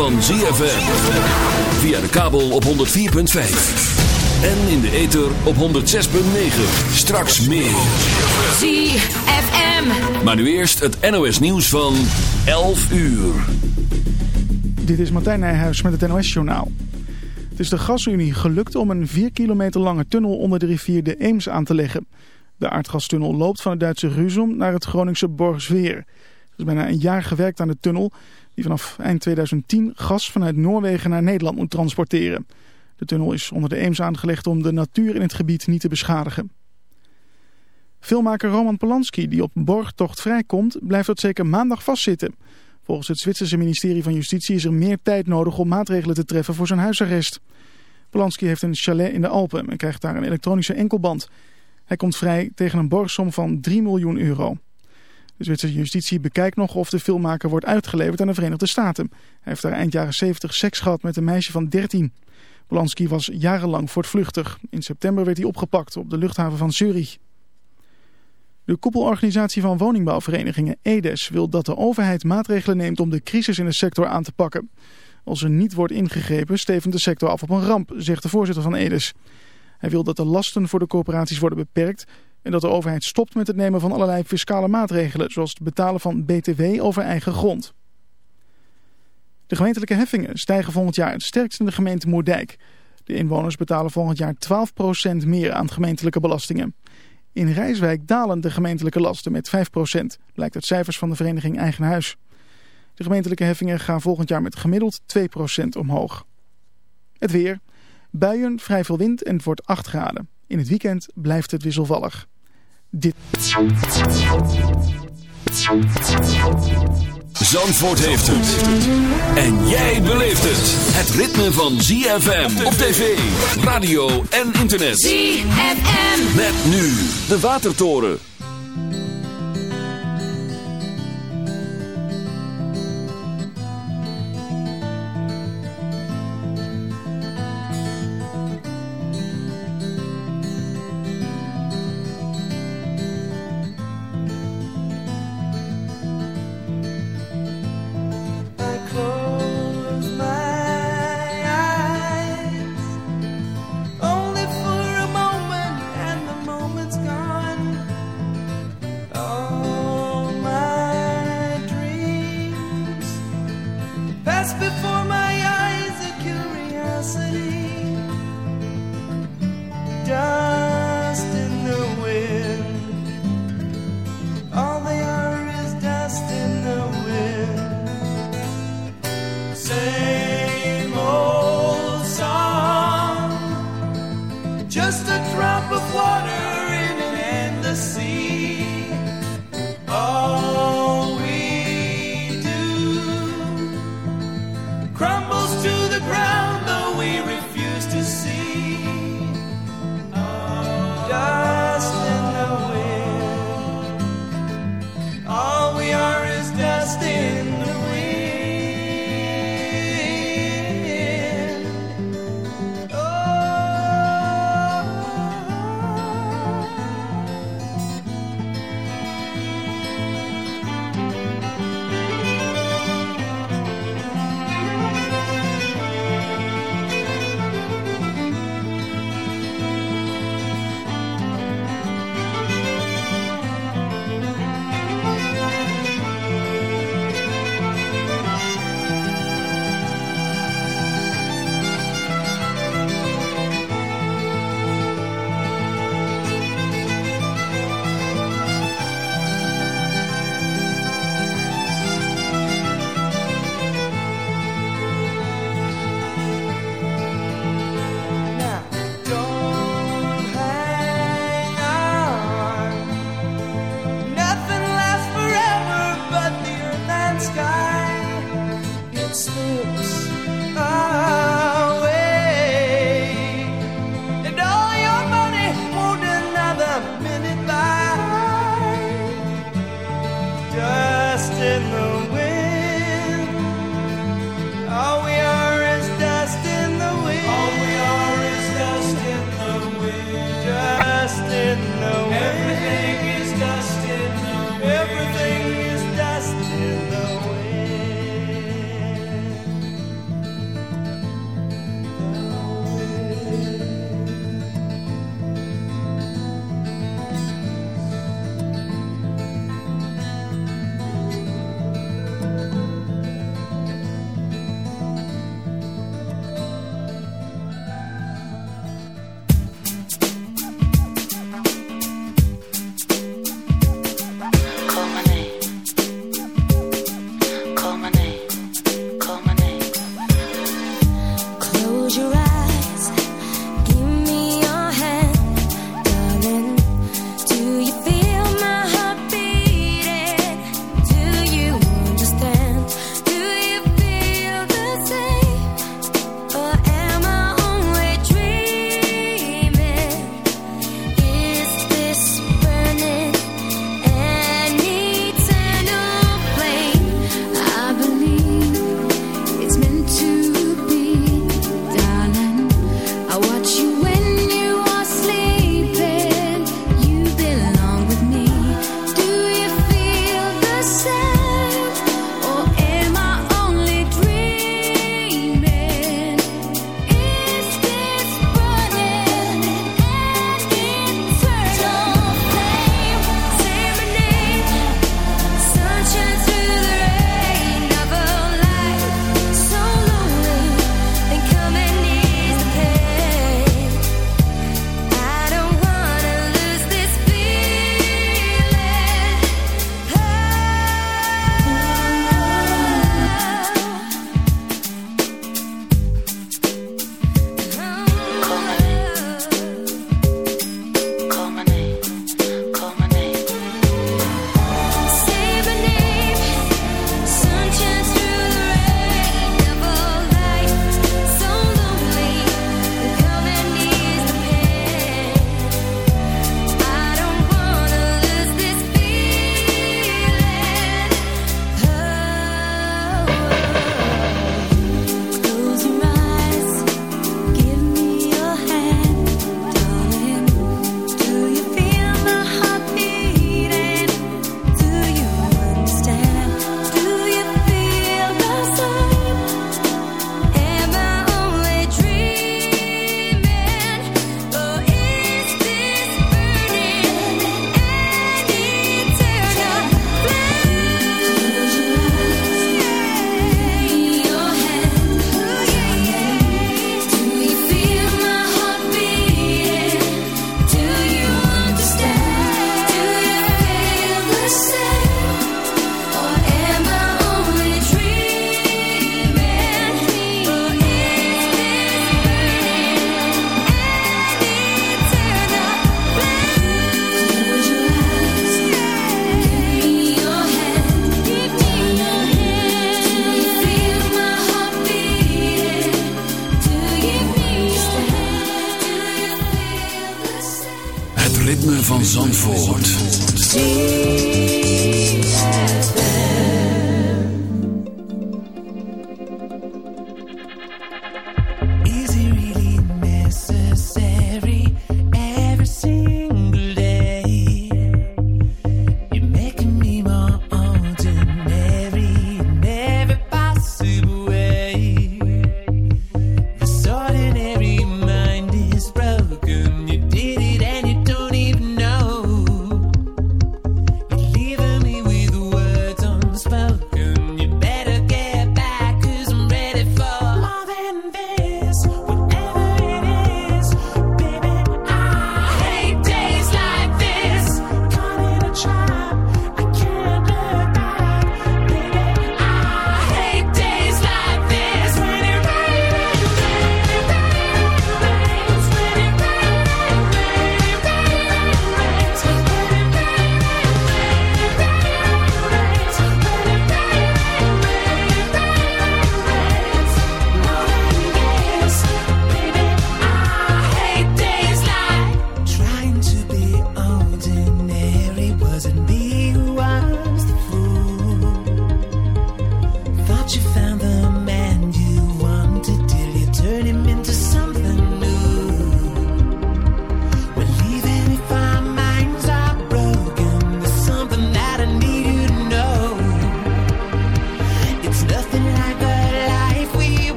van ZFM. Via de kabel op 104.5. En in de ether op 106.9. Straks meer. ZFM. Maar nu eerst het NOS nieuws van 11 uur. Dit is Martijn Nijhuis met het NOS-journaal. Het is de Gasunie gelukt om een 4 kilometer lange tunnel onder de rivier de Eems aan te leggen. De aardgastunnel loopt van het Duitse Ruzum naar het Groningse Borgsweer. Er is bijna een jaar gewerkt aan de tunnel die vanaf eind 2010 gas vanuit Noorwegen naar Nederland moet transporteren. De tunnel is onder de Eems aangelegd om de natuur in het gebied niet te beschadigen. Filmmaker Roman Polanski, die op borgtocht vrijkomt, blijft tot zeker maandag vastzitten. Volgens het Zwitserse ministerie van Justitie is er meer tijd nodig om maatregelen te treffen voor zijn huisarrest. Polanski heeft een chalet in de Alpen en krijgt daar een elektronische enkelband. Hij komt vrij tegen een borgsom van 3 miljoen euro. De Zwitserse justitie bekijkt nog of de filmmaker wordt uitgeleverd aan de Verenigde Staten. Hij heeft daar eind jaren 70 seks gehad met een meisje van 13. Polanski was jarenlang voortvluchtig. In september werd hij opgepakt op de luchthaven van Zurich. De koepelorganisatie van woningbouwverenigingen EDES wil dat de overheid maatregelen neemt om de crisis in de sector aan te pakken. Als er niet wordt ingegrepen stevend de sector af op een ramp, zegt de voorzitter van EDES. Hij wil dat de lasten voor de coöperaties worden beperkt en dat de overheid stopt met het nemen van allerlei fiscale maatregelen, zoals het betalen van btw over eigen grond. De gemeentelijke heffingen stijgen volgend jaar het sterkst in de gemeente Moerdijk. De inwoners betalen volgend jaar 12% meer aan gemeentelijke belastingen. In Rijswijk dalen de gemeentelijke lasten met 5%, blijkt uit cijfers van de vereniging Eigen Huis. De gemeentelijke heffingen gaan volgend jaar met gemiddeld 2% omhoog. Het weer. Buien, vrij veel wind en het wordt 8 graden. In het weekend blijft het wisselvallig. Dit. Zandvoort heeft het. En jij beleeft het. Het ritme van ZFM op tv, radio en internet. ZFM. Met nu de Watertoren.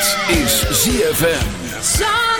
Dit is ZFM.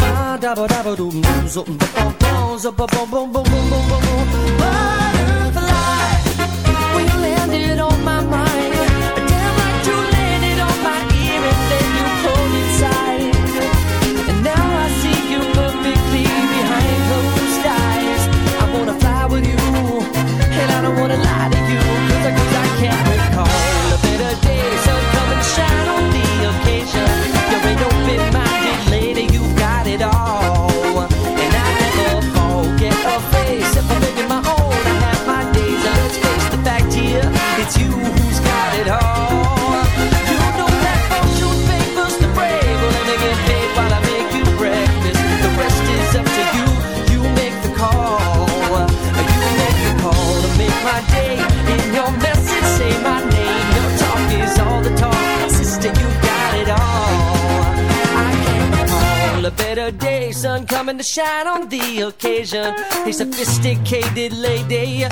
Ba-ba, ba-da-ba-da-ba, za-ba-ba, ba-da-ba-da-ba, za-ba-ba, ba-da-ba. Zabba-dabba, ba-dabba-dum, zup, ba-ba, dabba-dabba-dum, zup, ba-ba-ba, zup-ba-bum-bum-bum-bum-bum-bum. Butterfly, occasion. A sophisticated lady.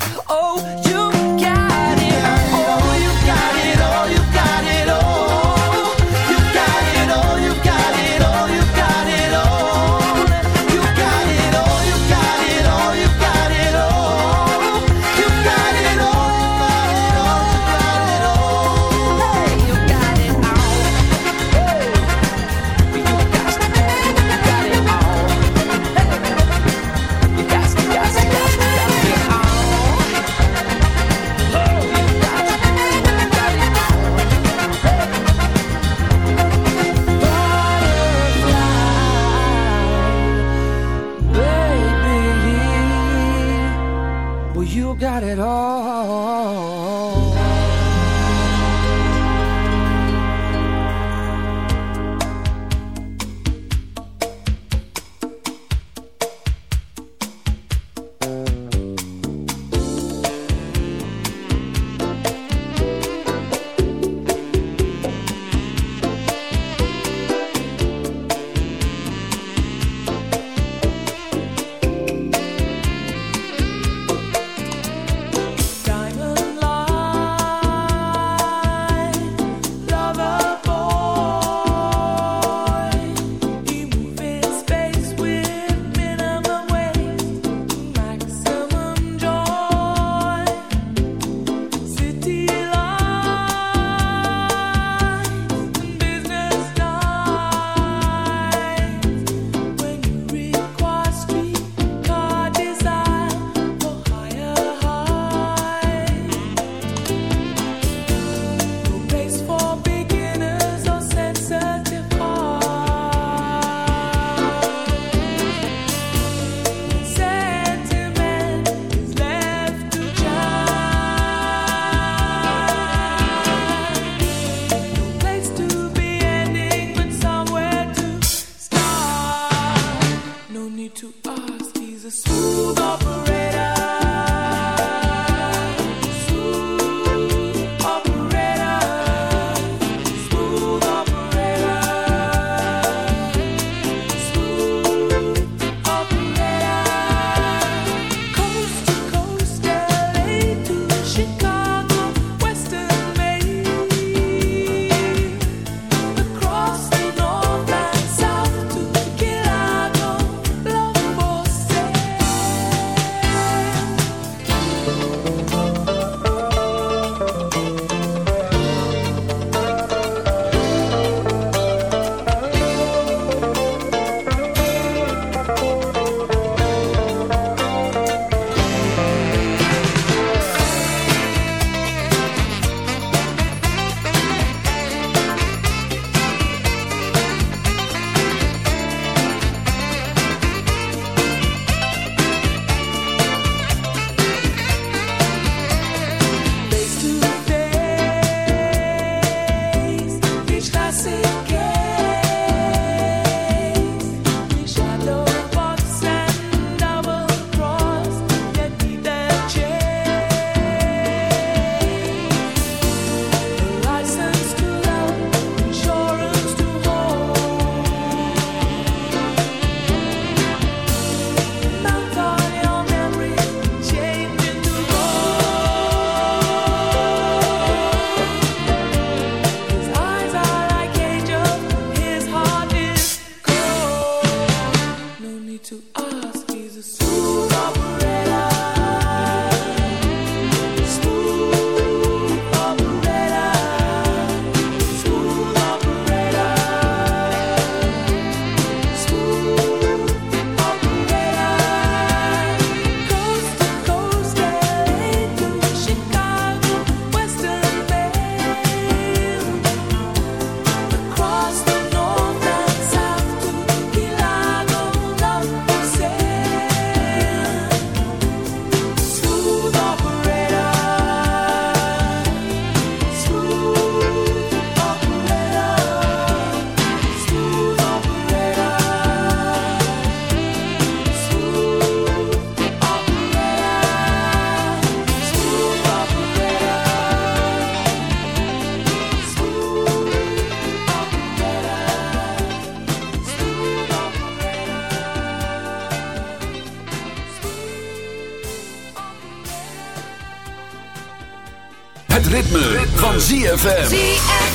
ZFM. ZFM.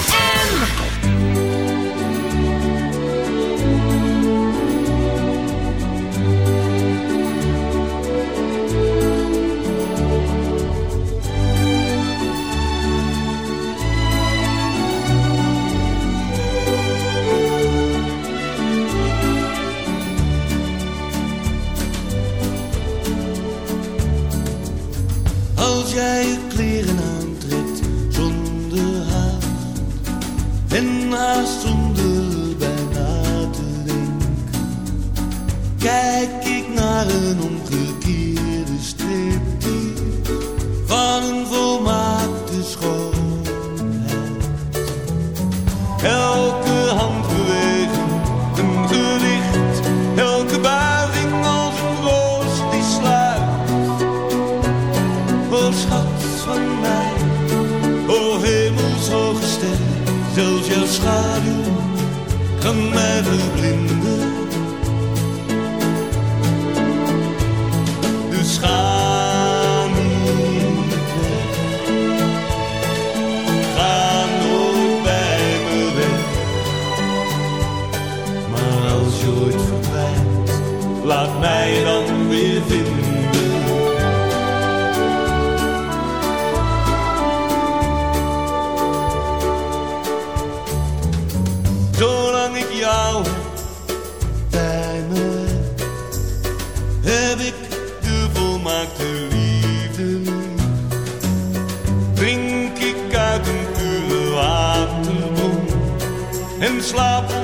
love.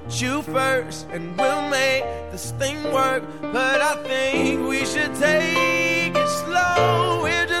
you first, and we'll make this thing work. But I think we should take it slow. We're just